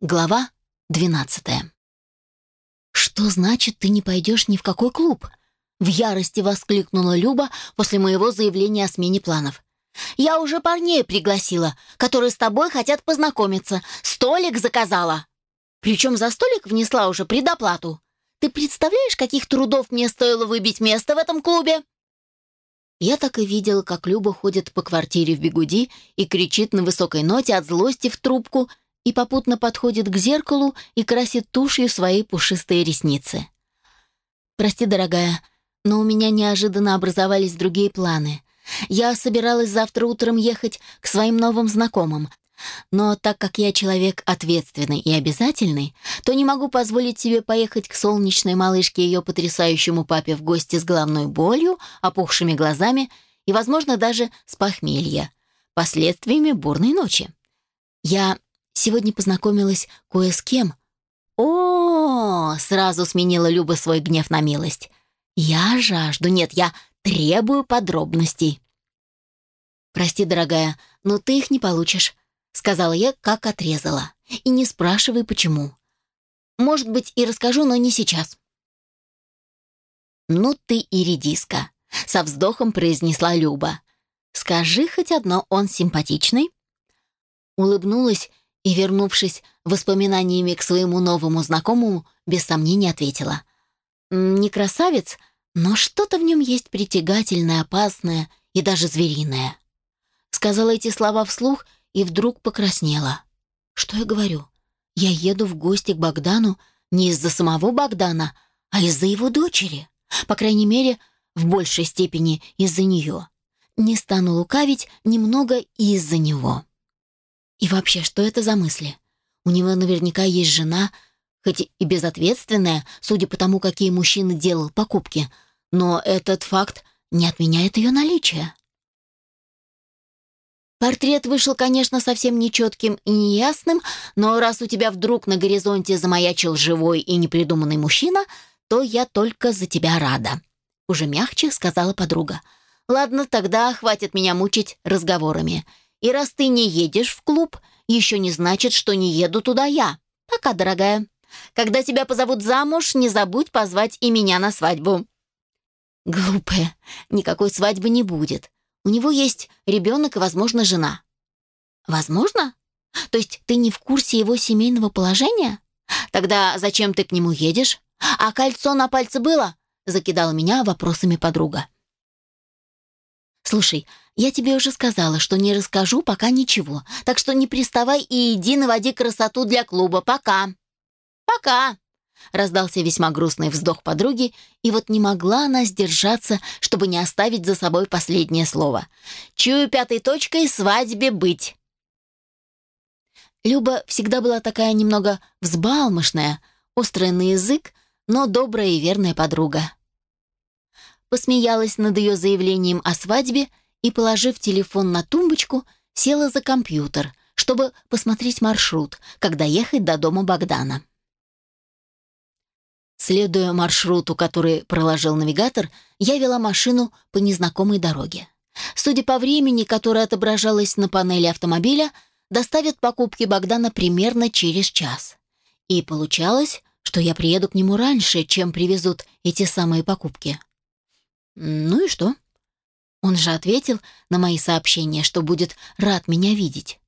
Глава 12 «Что значит, ты не пойдешь ни в какой клуб?» В ярости воскликнула Люба после моего заявления о смене планов. «Я уже парней пригласила, которые с тобой хотят познакомиться. Столик заказала. Причем за столик внесла уже предоплату. Ты представляешь, каких трудов мне стоило выбить место в этом клубе?» Я так и видела, как Люба ходит по квартире в бегуди и кричит на высокой ноте от злости в трубку – и попутно подходит к зеркалу и красит тушью свои пушистые ресницы. «Прости, дорогая, но у меня неожиданно образовались другие планы. Я собиралась завтра утром ехать к своим новым знакомым, но так как я человек ответственный и обязательный, то не могу позволить себе поехать к солнечной малышке и ее потрясающему папе в гости с головной болью, опухшими глазами и, возможно, даже с похмелья, последствиями бурной ночи. Я Сегодня познакомилась кое с кем. О, сразу сменила Люба свой гнев на милость. Я жажду, нет, я требую подробностей. Прости, дорогая, но ты их не получишь, сказала я, как отрезала. И не спрашивай почему. Может быть, и расскажу, но не сейчас. Ну ты и редиска, со вздохом произнесла Люба. Скажи хоть одно, он симпатичный? Улыбнулась и, вернувшись воспоминаниями к своему новому знакомому, без сомнения ответила. «Не красавец, но что-то в нем есть притягательное, опасное и даже звериное». Сказала эти слова вслух и вдруг покраснела. «Что я говорю? Я еду в гости к Богдану не из-за самого Богдана, а из-за его дочери. По крайней мере, в большей степени из-за нее. Не стану лукавить, немного из-за него». И вообще, что это за мысли? У него наверняка есть жена, хоть и безответственная, судя по тому, какие мужчины делал покупки, но этот факт не отменяет ее наличие. Портрет вышел, конечно, совсем нечетким и неясным, но раз у тебя вдруг на горизонте замаячил живой и непридуманный мужчина, то я только за тебя рада. Уже мягче сказала подруга. Ладно, тогда хватит меня мучить разговорами. И раз ты не едешь в клуб, еще не значит, что не еду туда я. Пока, дорогая. Когда тебя позовут замуж, не забудь позвать и меня на свадьбу». «Глупая, никакой свадьбы не будет. У него есть ребенок и, возможно, жена». «Возможно? То есть ты не в курсе его семейного положения? Тогда зачем ты к нему едешь? А кольцо на пальце было?» закидала меня вопросами подруга. «Слушай, я тебе уже сказала, что не расскажу пока ничего, так что не приставай и иди наводи красоту для клуба. Пока!» «Пока!» — раздался весьма грустный вздох подруги, и вот не могла она сдержаться, чтобы не оставить за собой последнее слово. «Чую пятой точкой свадьбе быть!» Люба всегда была такая немного взбалмошная, острая на язык, но добрая и верная подруга посмеялась над ее заявлением о свадьбе и, положив телефон на тумбочку, села за компьютер, чтобы посмотреть маршрут, когда ехать до дома Богдана. Следуя маршруту, который проложил навигатор, я вела машину по незнакомой дороге. Судя по времени, которое отображалось на панели автомобиля, доставят покупки Богдана примерно через час. И получалось, что я приеду к нему раньше, чем привезут эти самые покупки. Ну и что? Он же ответил на мои сообщения, что будет рад меня видеть.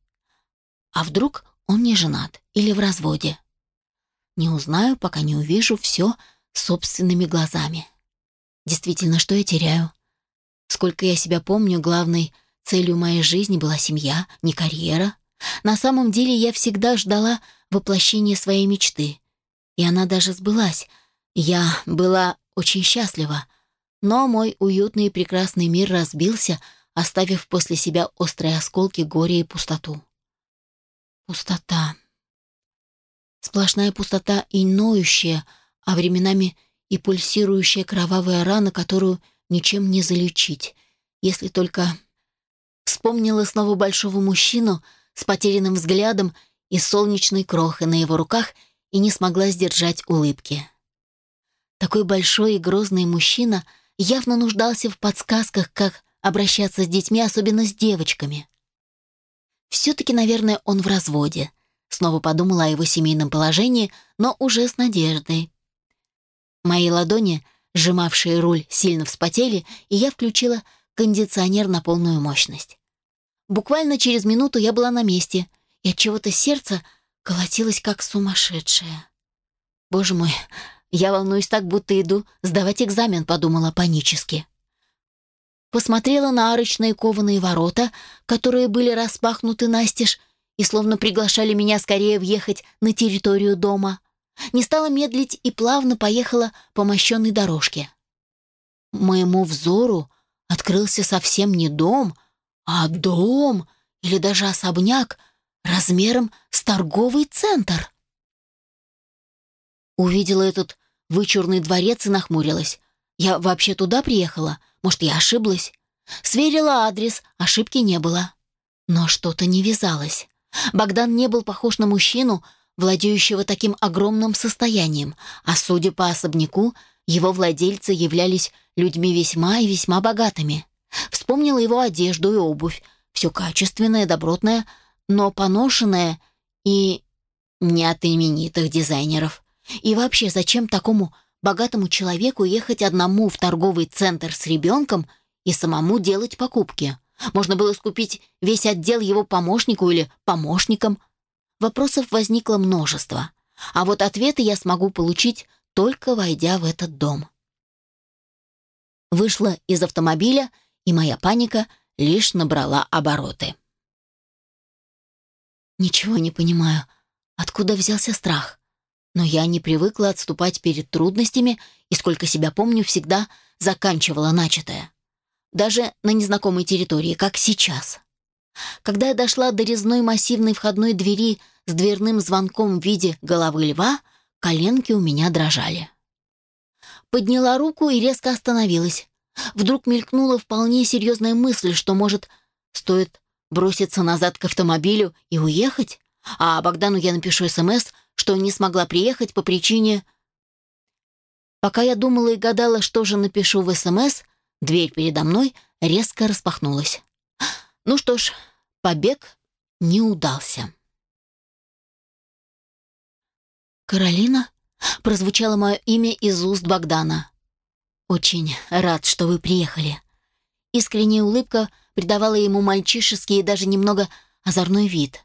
А вдруг он не женат или в разводе? Не узнаю, пока не увижу все собственными глазами. Действительно, что я теряю? Сколько я себя помню, главной целью моей жизни была семья, не карьера. На самом деле я всегда ждала воплощения своей мечты. И она даже сбылась. Я была очень счастлива. Но мой уютный и прекрасный мир разбился, оставив после себя острые осколки горя и пустоту. Пустота. Сплошная пустота и ноющая, а временами и пульсирующая кровавая рана, которую ничем не залечить, если только... Вспомнила снова большого мужчину с потерянным взглядом и солнечной крохой на его руках и не смогла сдержать улыбки. Такой большой и грозный мужчина — явно нуждался в подсказках, как обращаться с детьми, особенно с девочками. Все-таки, наверное, он в разводе. Снова подумала о его семейном положении, но уже с надеждой. Мои ладони, сжимавшие руль, сильно вспотели, и я включила кондиционер на полную мощность. Буквально через минуту я была на месте, и от чего-то сердце колотилось как сумасшедшее. Боже мой, я волнуюсь так, будто иду сдавать экзамен, подумала панически. Посмотрела на арочные кованые ворота, которые были распахнуты настежь, и словно приглашали меня скорее въехать на территорию дома. Не стала медлить и плавно поехала по мощенной дорожке. Моему взору открылся совсем не дом, а дом или даже особняк размером с торговый центр. Увидела этот вычурный дворец и нахмурилась. Я вообще туда приехала? Может, я ошиблась? Сверила адрес, ошибки не было. Но что-то не вязалось. Богдан не был похож на мужчину, владеющего таким огромным состоянием, а судя по особняку, его владельцы являлись людьми весьма и весьма богатыми. Вспомнила его одежду и обувь, все качественное, добротное, но поношенное и не от именитых дизайнеров. И вообще, зачем такому богатому человеку ехать одному в торговый центр с ребенком и самому делать покупки? Можно было скупить весь отдел его помощнику или помощникам. Вопросов возникло множество, а вот ответы я смогу получить, только войдя в этот дом. Вышла из автомобиля, и моя паника лишь набрала обороты. Ничего не понимаю, откуда взялся страх. Но я не привыкла отступать перед трудностями и, сколько себя помню, всегда заканчивала начатое даже на незнакомой территории, как сейчас. Когда я дошла до резной массивной входной двери с дверным звонком в виде головы льва, коленки у меня дрожали. Подняла руку и резко остановилась. Вдруг мелькнула вполне серьезная мысль, что, может, стоит броситься назад к автомобилю и уехать, а Богдану я напишу СМС, что не смогла приехать по причине... Пока я думала и гадала, что же напишу в СМС, Дверь передо мной резко распахнулась. Ну что ж, побег не удался. «Каролина?» — прозвучало мое имя из уст Богдана. «Очень рад, что вы приехали». Искренняя улыбка придавала ему мальчишеский и даже немного озорной вид.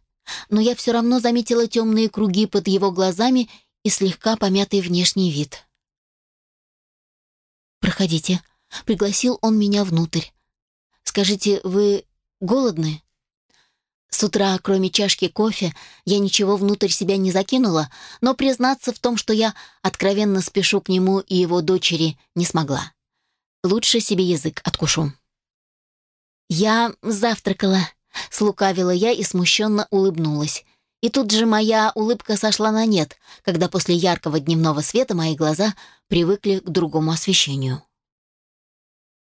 Но я все равно заметила темные круги под его глазами и слегка помятый внешний вид. «Проходите», Пригласил он меня внутрь. «Скажите, вы голодны?» С утра, кроме чашки кофе, я ничего внутрь себя не закинула, но признаться в том, что я откровенно спешу к нему и его дочери, не смогла. Лучше себе язык откушу. «Я завтракала», — слукавила я и смущенно улыбнулась. И тут же моя улыбка сошла на нет, когда после яркого дневного света мои глаза привыкли к другому освещению.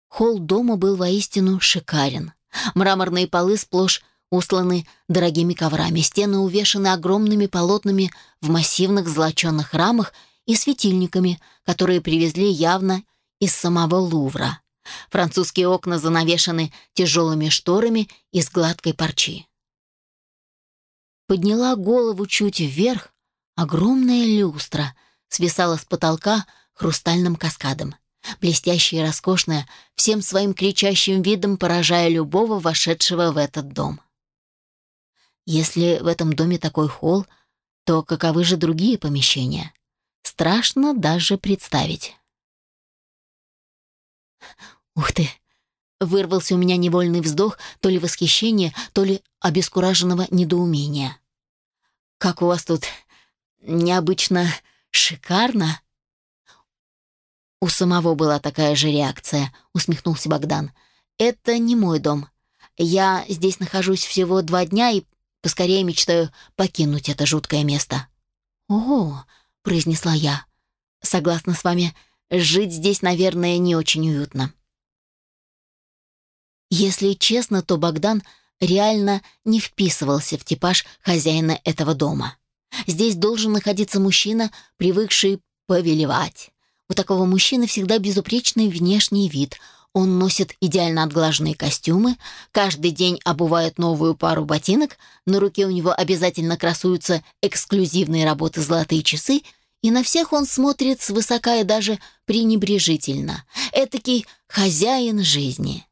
Холл дома был воистину шикарен. Мраморные полы сплошь устланы дорогими коврами, стены увешаны огромными полотнами в массивных золоченных рамах и светильниками, которые привезли явно из самого Лувра. Французские окна занавешены тяжелыми шторами из гладкой парчи. Подняла голову чуть вверх, огромная люстра свисала с потолка хрустальным каскадом блестящая и роскошная, всем своим кричащим видом поражая любого вошедшего в этот дом. Если в этом доме такой холл, то каковы же другие помещения? Страшно даже представить. «Ух ты!» — вырвался у меня невольный вздох то ли восхищения, то ли обескураженного недоумения. «Как у вас тут необычно шикарно!» «У самого была такая же реакция», — усмехнулся Богдан. «Это не мой дом. Я здесь нахожусь всего два дня и поскорее мечтаю покинуть это жуткое место». «О», — произнесла я, — «согласна с вами, жить здесь, наверное, не очень уютно». Если честно, то Богдан реально не вписывался в типаж хозяина этого дома. Здесь должен находиться мужчина, привыкший повелевать, у такого мужчины всегда безупречный внешний вид. Он носит идеально отглаженные костюмы, каждый день обувает новую пару ботинок, на руке у него обязательно красуются эксклюзивные работы «Золотые часы», и на всех он смотрит свысока и даже пренебрежительно. Этакий хозяин жизни.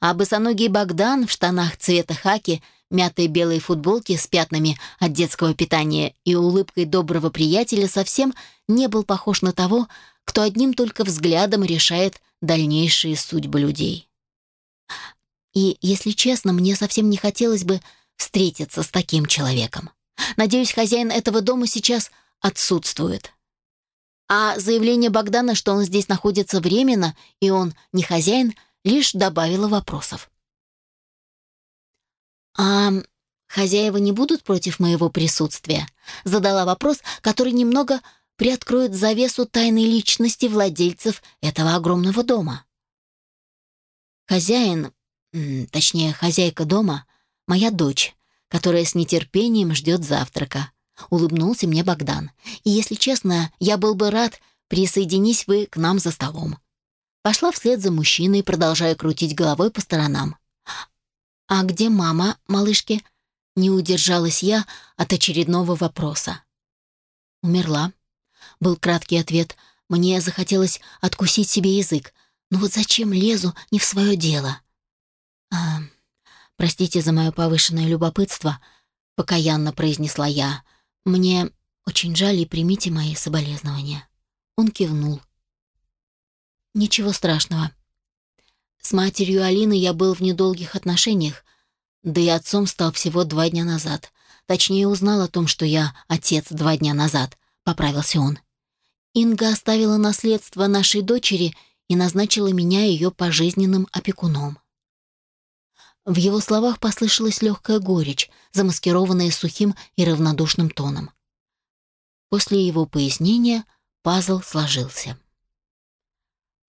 А босоногий Богдан в штанах цвета хаки, мятой белой футболке с пятнами от детского питания и улыбкой доброго приятеля совсем не был похож на того, кто одним только взглядом решает дальнейшие судьбы людей. И, если честно, мне совсем не хотелось бы встретиться с таким человеком. Надеюсь, хозяин этого дома сейчас отсутствует. А заявление Богдана, что он здесь находится временно, и он не хозяин, лишь добавило вопросов. «А хозяева не будут против моего присутствия?» Задала вопрос, который немного приоткроет завесу тайной личности владельцев этого огромного дома. Хозяин, точнее, хозяйка дома, моя дочь, которая с нетерпением ждет завтрака. Улыбнулся мне Богдан. И, если честно, я был бы рад, присоединись вы к нам за столом. Пошла вслед за мужчиной, продолжая крутить головой по сторонам. «А где мама, малышки?» Не удержалась я от очередного вопроса. «Умерла», был краткий ответ. Мне захотелось откусить себе язык. Но вот зачем лезу не в свое дело? А, простите за мое повышенное любопытство, покаянно произнесла я. Мне очень жаль и примите мои соболезнования. Он кивнул. Ничего страшного. С матерью Алины я был в недолгих отношениях, да и отцом стал всего два дня назад. Точнее, узнал о том, что я отец два дня назад, поправился он. Инга оставила наследство нашей дочери и назначила меня ее пожизненным опекуном. В его словах послышалась легкая горечь, замаскированная сухим и равнодушным тоном. После его пояснения пазл сложился.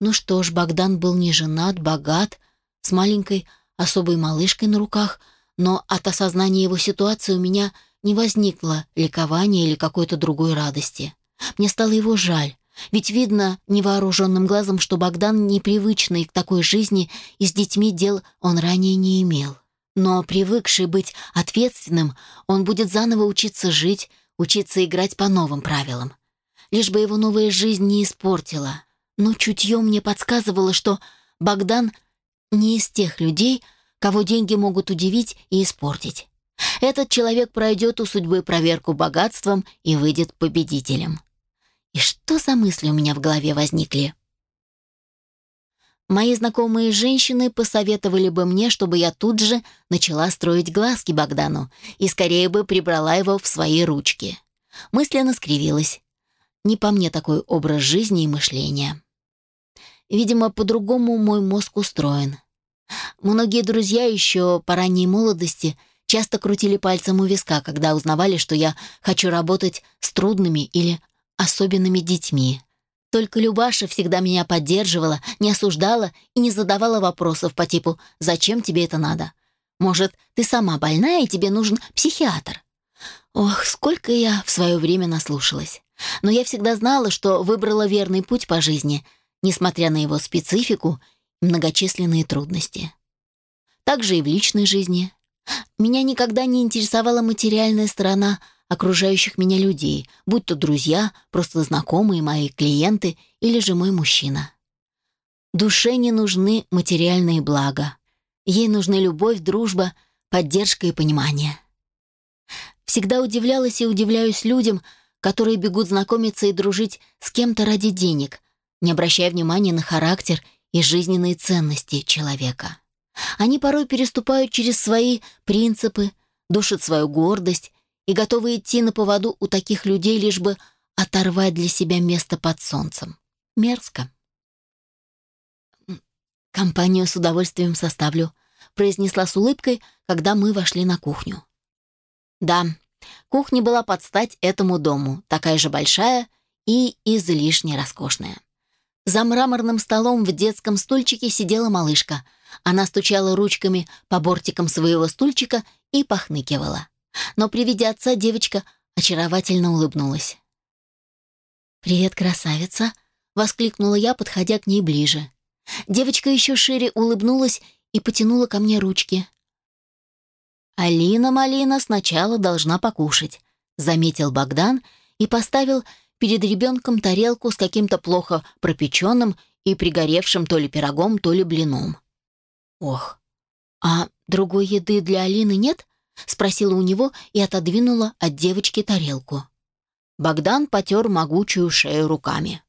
Ну что ж, Богдан был не женат, богат, с маленькой особой малышкой на руках, но от осознания его ситуации у меня не возникло ликования или какой-то другой радости. Мне стало его жаль, ведь видно невооруженным глазом, что Богдан непривычный к такой жизни и с детьми дел он ранее не имел. Но привыкший быть ответственным, он будет заново учиться жить, учиться играть по новым правилам. Лишь бы его новая жизнь не испортила. Но чутье мне подсказывало, что Богдан не из тех людей, кого деньги могут удивить и испортить. Этот человек пройдет у судьбы проверку богатством и выйдет победителем. И что за мысли у меня в голове возникли? Мои знакомые женщины посоветовали бы мне, чтобы я тут же начала строить глазки Богдану и скорее бы прибрала его в свои ручки. Мысленно скривилась. Не по мне такой образ жизни и мышления. Видимо, по-другому мой мозг устроен. Многие друзья еще по ранней молодости часто крутили пальцем у виска, когда узнавали, что я хочу работать с трудными или особенными детьми. Только Любаша всегда меня поддерживала, не осуждала и не задавала вопросов по типу «Зачем тебе это надо?» «Может, ты сама больная и тебе нужен психиатр?» Ох, сколько я в свое время наслушалась. Но я всегда знала, что выбрала верный путь по жизни, несмотря на его специфику и многочисленные трудности. Также и в личной жизни. Меня никогда не интересовала материальная сторона окружающих меня людей, будь то друзья, просто знакомые мои клиенты или же мой мужчина. Душе не нужны материальные блага. Ей нужны любовь, дружба, поддержка и понимание. Всегда удивлялась и удивляюсь людям, которые бегут знакомиться и дружить с кем-то ради денег, не обращая внимания на характер и жизненные ценности человека. Они порой переступают через свои принципы, душат свою гордость и готовы идти на поводу у таких людей, лишь бы оторвать для себя место под солнцем. Мерзко. «Компанию с удовольствием составлю», — произнесла с улыбкой, когда мы вошли на кухню. Да, кухня была под стать этому дому, такая же большая и излишне роскошная. За мраморным столом в детском стульчике сидела малышка. Она стучала ручками по бортикам своего стульчика и похныкивала но при виде отца девочка очаровательно улыбнулась. «Привет, красавица!» — воскликнула я, подходя к ней ближе. Девочка еще шире улыбнулась и потянула ко мне ручки. «Алина Малина сначала должна покушать», — заметил Богдан и поставил перед ребенком тарелку с каким-то плохо пропеченным и пригоревшим то ли пирогом, то ли блином. «Ох, а другой еды для Алины нет?» — спросила у него и отодвинула от девочки тарелку. Богдан потер могучую шею руками.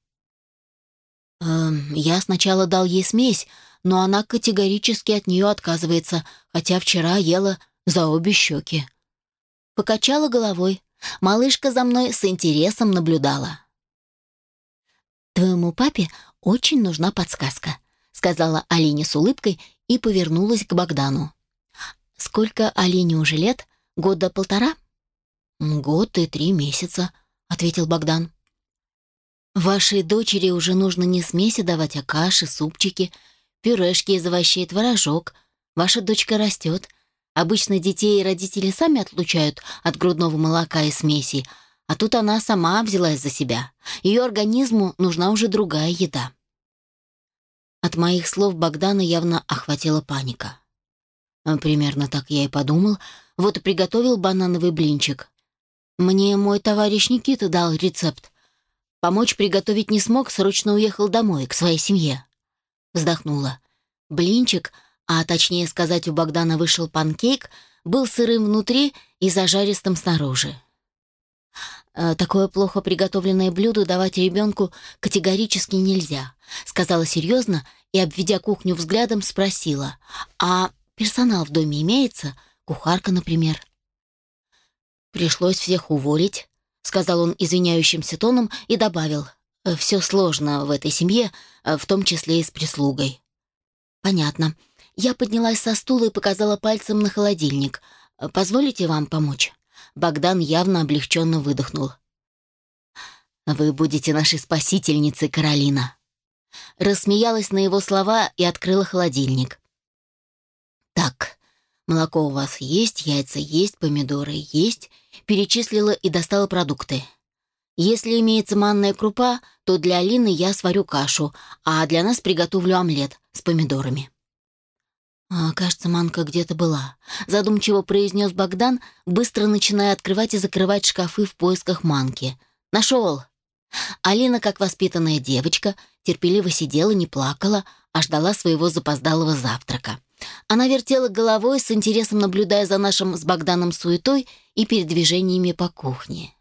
«Эм, «Я сначала дал ей смесь, но она категорически от нее отказывается, хотя вчера ела за обе щеки». Покачала головой. Малышка за мной с интересом наблюдала. «Твоему папе очень нужна подсказка», — сказала Алине с улыбкой и повернулась к Богдану. «Сколько Алине уже лет? Года полтора?» «Год и три месяца», — ответил Богдан. «Вашей дочери уже нужно не смеси давать, а каши, супчики, пюрешки из овощей, творожок. Ваша дочка растет. Обычно детей родители сами отлучают от грудного молока и смесей, а тут она сама взялась за себя. Ее организму нужна уже другая еда». От моих слов Богдана явно охватила паника. Примерно так я и подумал. Вот и приготовил банановый блинчик. Мне мой товарищ Никита дал рецепт. Помочь приготовить не смог, срочно уехал домой, к своей семье. Вздохнула. Блинчик, а точнее сказать, у Богдана вышел панкейк, был сырым внутри и зажаристым снаружи. Э, «Такое плохо приготовленное блюдо давать ребенку категорически нельзя», сказала серьезно и, обведя кухню взглядом, спросила, «А персонал в доме имеется? Кухарка, например?» «Пришлось всех уволить», — сказал он извиняющимся тоном и добавил, «Все сложно в этой семье, э, в том числе и с прислугой». «Понятно». Я поднялась со стула и показала пальцем на холодильник. «Позволите вам помочь?» Богдан явно облегченно выдохнул. «Вы будете нашей спасительницей, Каролина!» Рассмеялась на его слова и открыла холодильник. «Так, молоко у вас есть, яйца есть, помидоры есть», перечислила и достала продукты. «Если имеется манная крупа, то для Алины я сварю кашу, а для нас приготовлю омлет с помидорами». А, «Кажется, манка где-то была», — задумчиво произнес Богдан, быстро начиная открывать и закрывать шкафы в поисках манки. «Нашел!» Алина, как воспитанная девочка, терпеливо сидела, не плакала, а ждала своего запоздалого завтрака. Она вертела головой, с интересом наблюдая за нашим с Богданом суетой и передвижениями по кухне.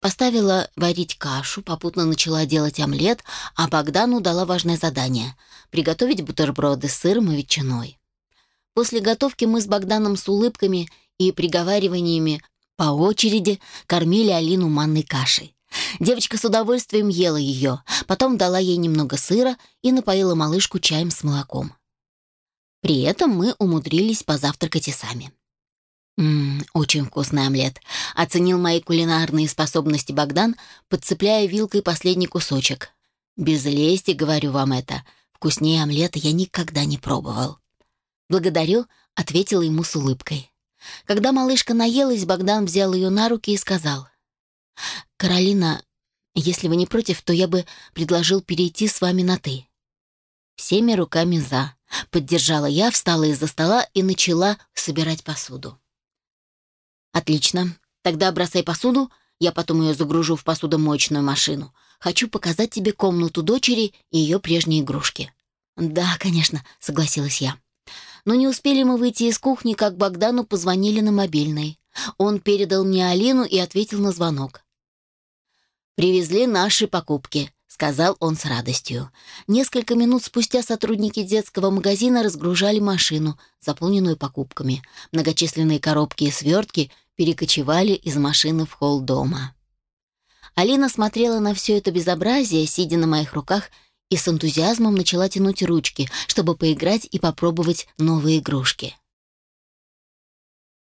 Поставила варить кашу, попутно начала делать омлет, а Богдану дала важное задание — приготовить бутерброды с сыром и ветчиной. После готовки мы с Богданом с улыбками и приговариваниями по очереди кормили Алину манной кашей. Девочка с удовольствием ела ее, потом дала ей немного сыра и напоила малышку чаем с молоком. При этом мы умудрились позавтракать и сами. «Ммм, очень вкусный омлет», — оценил мои кулинарные способности Богдан, подцепляя вилкой последний кусочек. «Без лести, говорю вам это. Вкуснее омлета я никогда не пробовал». «Благодарю», — ответила ему с улыбкой. Когда малышка наелась, Богдан взял ее на руки и сказал. «Каролина, если вы не против, то я бы предложил перейти с вами на «ты». Всеми руками «за». Поддержала я, встала из-за стола и начала собирать посуду. «Отлично. Тогда бросай посуду, я потом ее загружу в посудомоечную машину. Хочу показать тебе комнату дочери и ее прежние игрушки». «Да, конечно», — согласилась я. Но не успели мы выйти из кухни, как Богдану позвонили на мобильный. Он передал мне Алину и ответил на звонок. «Привезли наши покупки», — сказал он с радостью. Несколько минут спустя сотрудники детского магазина разгружали машину, заполненную покупками. Многочисленные коробки и свертки перекочевали из машины в холл дома. Алина смотрела на все это безобразие, сидя на моих руках, и с энтузиазмом начала тянуть ручки, чтобы поиграть и попробовать новые игрушки.